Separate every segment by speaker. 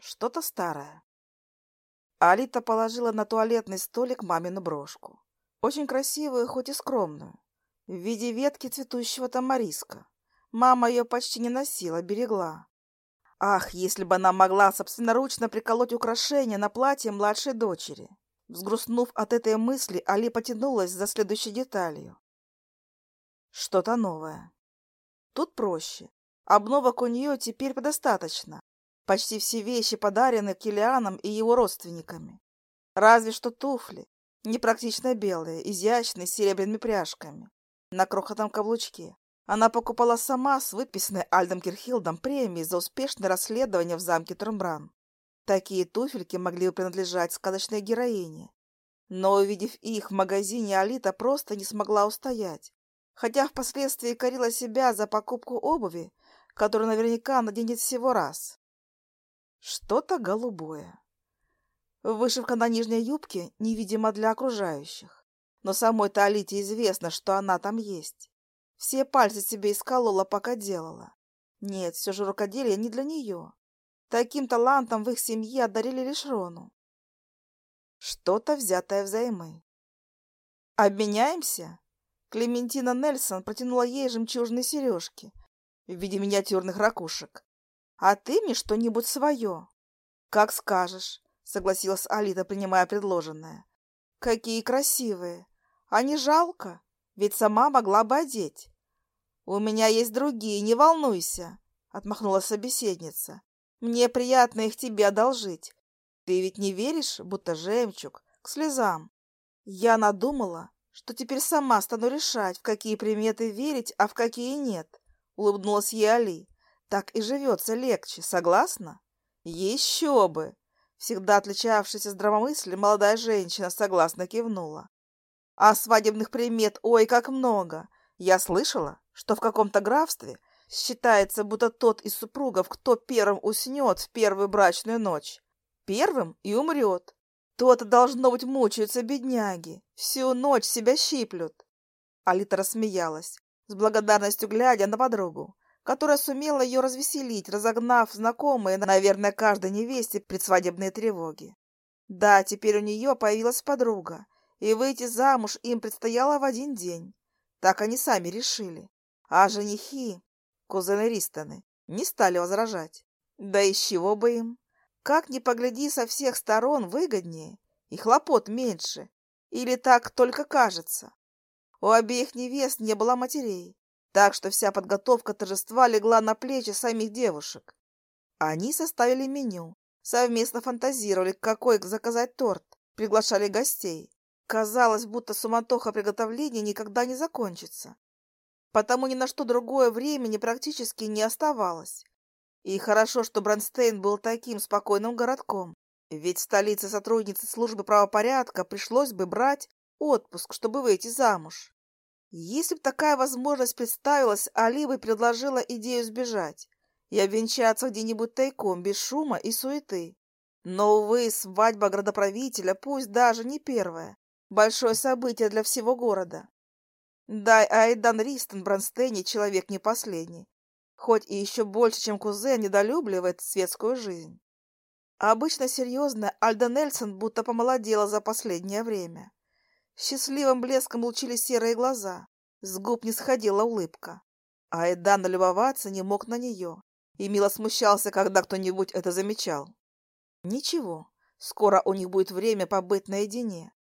Speaker 1: Что-то старое. Алита положила на туалетный столик мамину брошку. Очень красивую, хоть и скромную. В виде ветки цветущего тамариска. Мама ее почти не носила, берегла. Ах, если бы она могла собственноручно приколоть украшение на платье младшей дочери. Взгрустнув от этой мысли, Али потянулась за следующей деталью. Что-то новое. Тут проще. Обновок у нее теперь предостаточно. Почти все вещи подарены Килианом и его родственниками. Разве что туфли, непрактично белые, изящные, с серебряными пряжками, на крохотном каблучке. Она покупала сама с выписанной Альдом Кирхилдом премией за успешное расследование в замке Тромбран. Такие туфельки могли бы принадлежать сказочной героине. Но, увидев их в магазине, Алита просто не смогла устоять, хотя впоследствии корила себя за покупку обуви, которую наверняка наденет всего раз. Что-то голубое. Вышивка на нижней юбке невидима для окружающих, но самой-то Алите известно, что она там есть. Все пальцы себе исколола, пока делала. Нет, все же рукоделие не для нее. Таким талантом в их семье одарили лишь Рону. Что-то взятое взаймы. «Обменяемся?» Клементина Нельсон протянула ей жемчужные сережки в виде миниатюрных ракушек. «А ты мне что-нибудь свое?» «Как скажешь», — согласилась Алита, принимая предложенное. «Какие красивые! А не жалко? Ведь сама могла бы одеть». «У меня есть другие, не волнуйся», — отмахнула собеседница. Мне приятно их тебе одолжить. Ты ведь не веришь, будто жемчуг, к слезам. Я надумала, что теперь сама стану решать, в какие приметы верить, а в какие нет. Улыбнулась ей Али. Так и живется легче, согласна? Еще бы! Всегда отличавшаяся здравомыслием молодая женщина согласно кивнула. А свадебных примет ой как много. Я слышала, что в каком-то графстве Считается, будто тот из супругов, кто первым уснет в первую брачную ночь, первым и умрет. Тот, должно быть, мучаются бедняги, всю ночь себя щиплют. Алита рассмеялась, с благодарностью глядя на подругу, которая сумела ее развеселить, разогнав знакомые, наверное, каждой невесте предсвадебные тревоги. Да, теперь у нее появилась подруга, и выйти замуж им предстояло в один день. Так они сами решили. А женихи Кузены Ристоны не стали возражать. Да из чего бы им? Как ни погляди со всех сторон выгоднее, и хлопот меньше. Или так только кажется. У обеих невест не было матерей, так что вся подготовка торжества легла на плечи самих девушек. Они составили меню, совместно фантазировали, какой заказать торт, приглашали гостей. Казалось, будто суматоха приготовления никогда не закончится потому ни на что другое времени практически не оставалось. И хорошо, что Бронстейн был таким спокойным городком, ведь в столице сотрудницы службы правопорядка пришлось бы брать отпуск, чтобы выйти замуж. Если бы такая возможность представилась, Али бы предложила идею сбежать и обвенчаться где-нибудь тайком, без шума и суеты. Но, увы, свадьба градоправителя, пусть даже не первая, большое событие для всего города. Да, Айдан Ристон Бронстейни человек не последний, хоть и еще больше, чем кузен, недолюбливает светскую жизнь. Обычно серьезная Альда Нельсон будто помолодела за последнее время. Счастливым блеском лучили серые глаза, с губ не сходила улыбка. А Айдан налюбоваться не мог на нее и мило смущался, когда кто-нибудь это замечал. Ничего, скоро у них будет время побыть наедине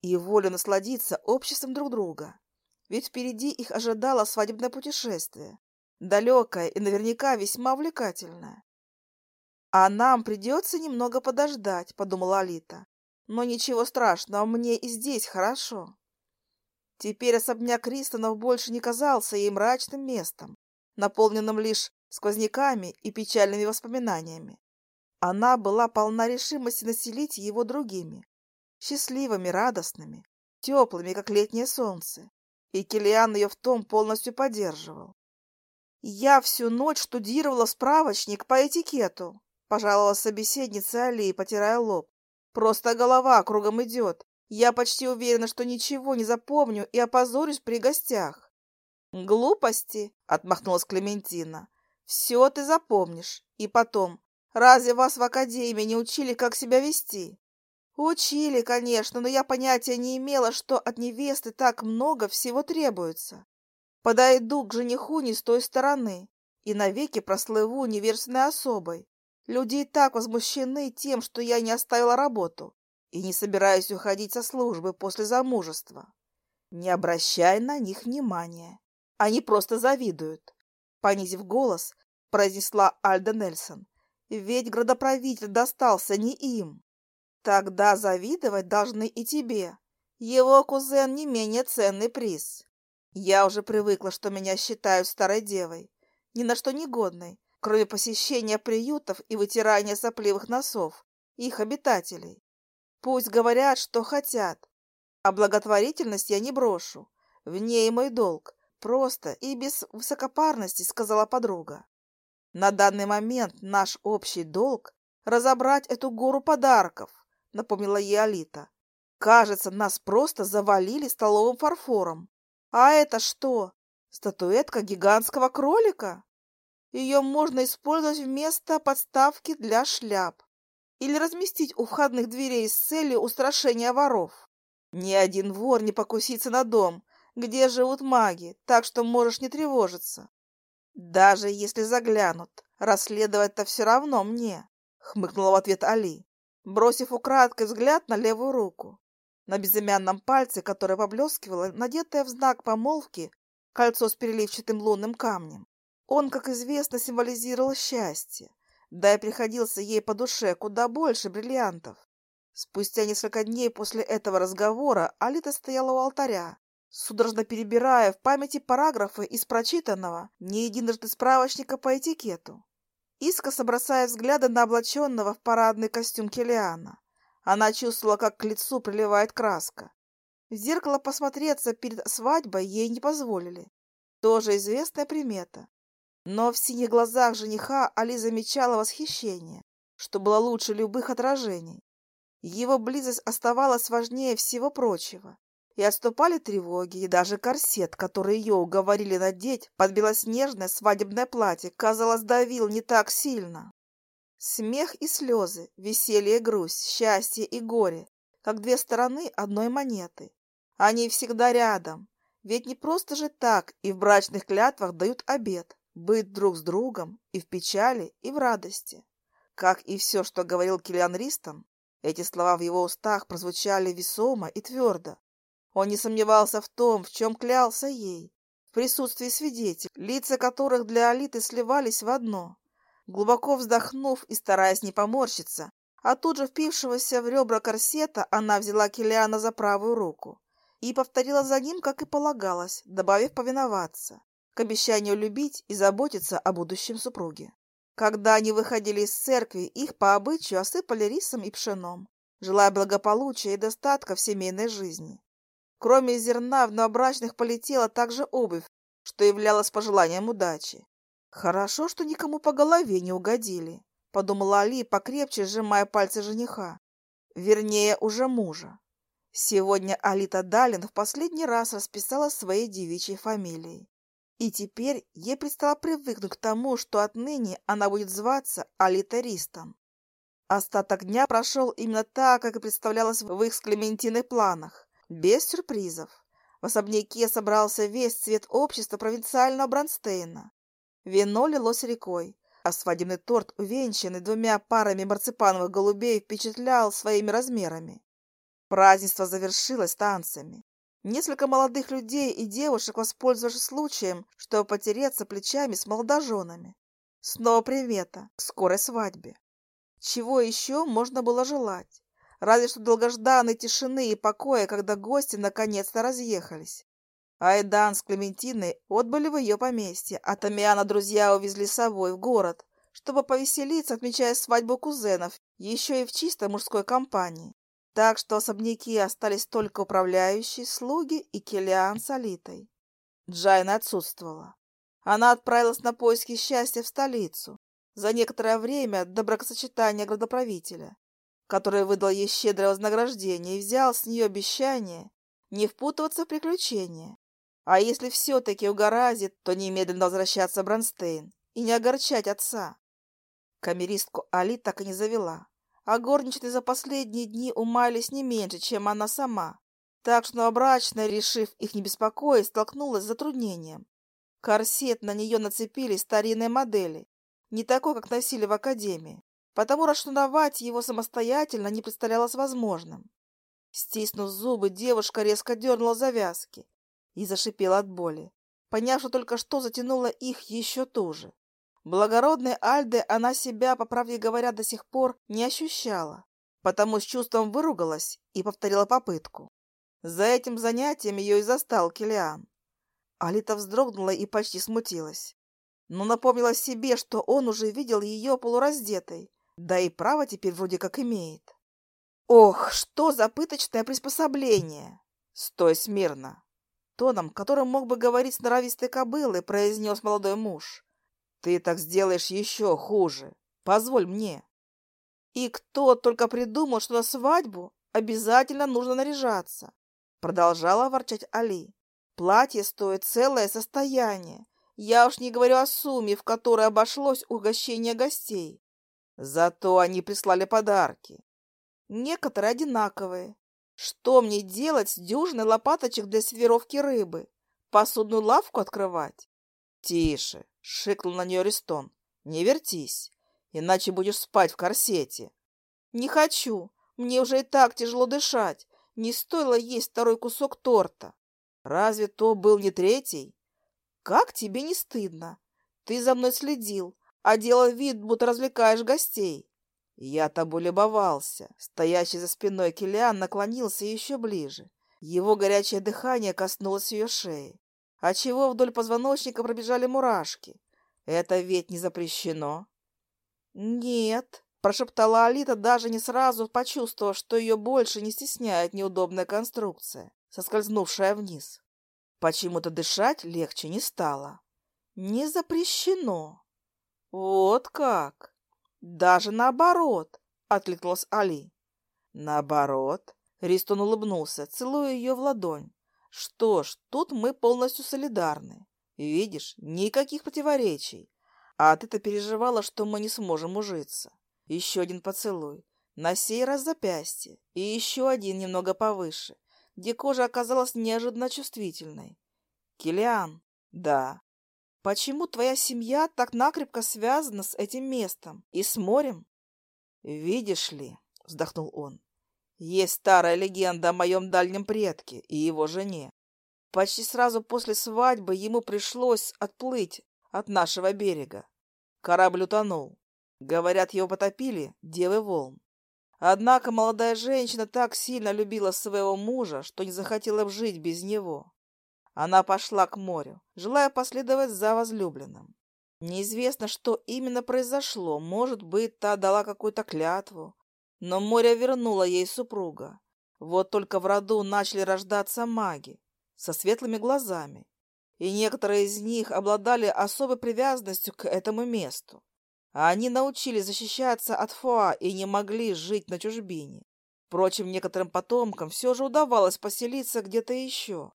Speaker 1: и волю насладиться обществом друг друга ведь впереди их ожидало свадебное путешествие, далекое и наверняка весьма увлекательное. «А нам придется немного подождать», — подумала Алита. «Но ничего страшного, мне и здесь хорошо». Теперь особняк Кристонов больше не казался ей мрачным местом, наполненным лишь сквозняками и печальными воспоминаниями. Она была полна решимости населить его другими, счастливыми, радостными, теплыми, как летнее солнце и Килиан ее в том полностью поддерживал. «Я всю ночь штудировала справочник по этикету», — пожаловалась собеседница Али, потирая лоб. «Просто голова кругом идет. Я почти уверена, что ничего не запомню и опозорюсь при гостях». «Глупости», — отмахнулась Клементина. «Все ты запомнишь. И потом, Разве вас в академии не учили, как себя вести? Учили, конечно, но я понятия не имела, что от невесты так много всего требуется. Подойду к жениху не с той стороны и навеки прослыву неверственной особой. Люди и так возмущены тем, что я не оставила работу и не собираюсь уходить со службы после замужества. Не обращай на них внимания. Они просто завидуют. Понизив голос, произнесла Альда Нельсон. Ведь градоправитель достался не им. Тогда завидовать должны и тебе. Его кузен не менее ценный приз. Я уже привыкла, что меня считают старой девой, ни на что не годной, кроме посещения приютов и вытирания сопливых носов их обитателей. Пусть говорят, что хотят, а благотворительность я не брошу. В ней мой долг. Просто и без высокопарности, сказала подруга. На данный момент наш общий долг — разобрать эту гору подарков, напомнила ей Алита. Кажется, нас просто завалили столовым фарфором. А это что? Статуэтка гигантского кролика? Ее можно использовать вместо подставки для шляп или разместить у входных дверей с целью устрашения воров. Ни один вор не покусится на дом, где живут маги, так что можешь не тревожиться. Даже если заглянут, расследовать-то все равно мне, хмыкнула в ответ Али, бросив украдкой взгляд на левую руку. На безымянном пальце, которое поблескивало, надетое в знак помолвки, кольцо с переливчатым лунным камнем. Он, как известно, символизировал счастье, да и приходился ей по душе куда больше бриллиантов. Спустя несколько дней после этого разговора Алита стояла у алтаря, судорожно перебирая в памяти параграфы из прочитанного, не единожды справочника по этикету. Искоса бросая взгляды на облаченного в парадный костюм Келиана. Она чувствовала, как к лицу приливает краска. В зеркало посмотреться перед свадьбой ей не позволили. Тоже известная примета. Но в синих глазах жениха Али замечала восхищение, что было лучше любых отражений. Его близость оставалась важнее всего прочего. И отступали тревоги, и даже корсет, который ее уговорили надеть под белоснежное свадебное платье, казалось, давил не так сильно. Смех и слезы, веселье и грусть, счастье и горе, как две стороны одной монеты. Они всегда рядом, ведь не просто же так и в брачных клятвах дают обет быть друг с другом и в печали, и в радости. Как и все, что говорил Киллиан Ристон, эти слова в его устах прозвучали весомо и твердо. Он не сомневался в том, в чем клялся ей, в присутствии свидетелей, лица которых для Алиты сливались в одно. Глубоко вздохнув и стараясь не поморщиться, а тут же впившегося в ребра корсета, она взяла Килиана за правую руку и повторила за ним, как и полагалось, добавив повиноваться к обещанию любить и заботиться о будущем супруге. Когда они выходили из церкви, их по обычаю осыпали рисом и пшеном, желая благополучия и достатка в семейной жизни. Кроме зерна, в новобрачных полетела также обувь, что являлось пожеланием удачи. «Хорошо, что никому по голове не угодили», — подумала Али, покрепче сжимая пальцы жениха. Вернее, уже мужа. Сегодня Алита Далин в последний раз расписала своей девичьей фамилией. И теперь ей предстало привыкнуть к тому, что отныне она будет зваться Алитаристом. Остаток дня прошел именно так, как и представлялось в их с Клементиной планах, без сюрпризов. В особняке собрался весь цвет общества провинциального Бронстейна. Вино лилось рекой, а свадебный торт, увенчанный двумя парами марципановых голубей, впечатлял своими размерами. Празднество завершилось танцами. Несколько молодых людей и девушек воспользовались случаем, чтобы потереться плечами с молодоженами. Снова примета к скорой свадьбе. Чего еще можно было желать? Разве что долгожданной тишины и покоя, когда гости наконец-то разъехались. Айдан с Клементиной отбыли в ее поместье, а Тамиана друзья увезли с собой в город, чтобы повеселиться, отмечая свадьбу кузенов, еще и в чисто мужской компании. Так что особняки остались только управляющие, слуги и Келиан с Алитой. Джайна отсутствовала. Она отправилась на поиски счастья в столицу за некоторое время до бракосочетания градоправителя, который выдал ей щедрое вознаграждение и взял с нее обещание не впутываться в приключения. А если все-таки угораздит, то немедленно возвращаться Бронстейн и не огорчать отца. Камеристку Али так и не завела, а горничные за последние дни умаялись не меньше, чем она сама. Так что новобрачная, решив их не беспокоить, столкнулась с затруднением. Корсет на нее нацепили старинной модели, не такой, как носили в академии, потому расшнуровать его самостоятельно не представлялось возможным. Стиснув зубы, девушка резко дернула завязки и зашипела от боли, поняв, что только что затянула их еще туже. Благородной Альды она себя, по правде говоря, до сих пор не ощущала, потому с чувством выругалась и повторила попытку. За этим занятием ее и застал Килиан. Алита вздрогнула и почти смутилась, но напомнила себе, что он уже видел ее полураздетой, да и право теперь вроде как имеет. Ох, что за пыточное приспособление! Стой смирно! Тоном, которым мог бы говорить с норовистой кобылой, произнес молодой муж. Ты так сделаешь еще хуже. Позволь мне. И кто только придумал, что на свадьбу обязательно нужно наряжаться. Продолжала ворчать Али. Платье стоит целое состояние. Я уж не говорю о сумме, в которой обошлось угощение гостей. Зато они прислали подарки. Некоторые одинаковые. Что мне делать с дюжиной лопаточек для сервировки рыбы? Посудную лавку открывать? Тише, шикнул на нее Ристон. Не вертись, иначе будешь спать в корсете. Не хочу, мне уже и так тяжело дышать. Не стоило есть второй кусок торта. Разве то был не третий? Как тебе не стыдно? Ты за мной следил, а делал вид, будто развлекаешь гостей. Я тобой любовался. Стоящий за спиной Килиан наклонился еще ближе. Его горячее дыхание коснулось ее шеи, отчего вдоль позвоночника пробежали мурашки. Это ведь не запрещено. Нет, прошептала Алита, даже не сразу почувствовав, что ее больше не стесняет неудобная конструкция, соскользнувшая вниз. Почему-то дышать легче не стало. Не запрещено. Вот как! Даже наоборот, откликнулась Али. Наоборот, Ристон улыбнулся, целуя ее в ладонь. Что ж, тут мы полностью солидарны. Видишь, никаких противоречий. А ты-то переживала, что мы не сможем ужиться. Еще один поцелуй. На сей раз запястье. И еще один немного повыше, где кожа оказалась неожиданно чувствительной. Килиан, да, Почему твоя семья так накрепко связана с этим местом и с морем? Видишь ли, вздохнул он, есть старая легенда о моем дальнем предке и его жене. Почти сразу после свадьбы ему пришлось отплыть от нашего берега. Корабль утонул. Говорят, его потопили девы волн. Однако молодая женщина так сильно любила своего мужа, что не захотела жить без него. Она пошла к морю, желая последовать за возлюбленным. Неизвестно, что именно произошло. Может быть, та дала какую-то клятву. Но море вернуло ей супруга. Вот только в роду начали рождаться маги со светлыми глазами. И некоторые из них обладали особой привязанностью к этому месту. А они научились защищаться от Фоа и не могли жить на чужбине. Впрочем, некоторым потомкам все же удавалось поселиться где-то еще.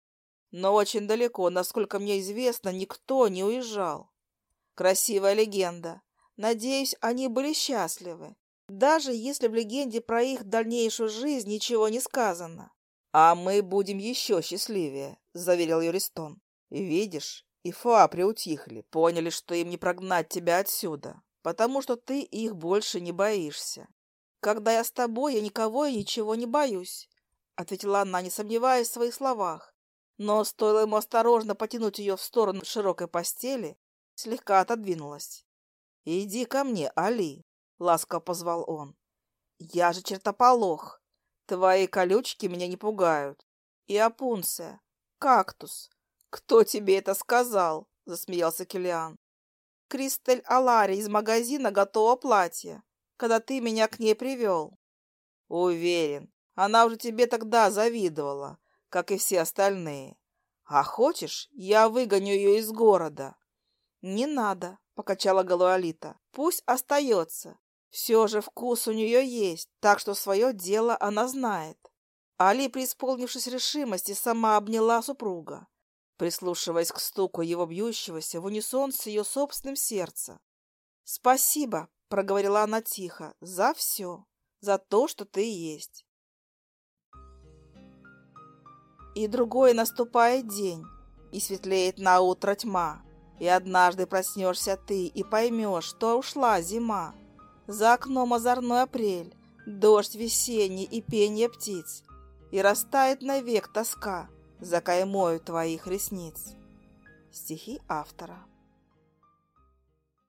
Speaker 1: Но очень далеко, насколько мне известно, никто не уезжал. Красивая легенда. Надеюсь, они были счастливы, даже если в легенде про их дальнейшую жизнь ничего не сказано. А мы будем еще счастливее, заверил Юристон. Видишь, и Фа приутихли, поняли, что им не прогнать тебя отсюда, потому что ты их больше не боишься. Когда я с тобой, я никого и ничего не боюсь, ответила она, не сомневаясь в своих словах. Но стоило ему осторожно потянуть ее в сторону широкой постели, слегка отодвинулась. «Иди ко мне, Али», — ласково позвал он. «Я же чертополох. Твои колючки меня не пугают. И опунция. Кактус. Кто тебе это сказал?» — засмеялся Килиан. «Кристель Алари из магазина готово платье, когда ты меня к ней привел». «Уверен, она уже тебе тогда завидовала, как и все остальные. А хочешь, я выгоню ее из города? Не надо, покачала головой Алита. Пусть остается. Все же вкус у нее есть, так что свое дело она знает. Али, преисполнившись решимости, сама обняла супруга, прислушиваясь к стуку его бьющегося в унисон с ее собственным сердцем. «Спасибо», — проговорила она тихо, за все, за то, что ты есть. И другой наступает день, и светлеет на утро тьма, и однажды проснешься ты и поймешь, что ушла зима. За окном озорной апрель, дождь весенний и пение птиц, и растает навек тоска за каймою твоих ресниц. Стихи автора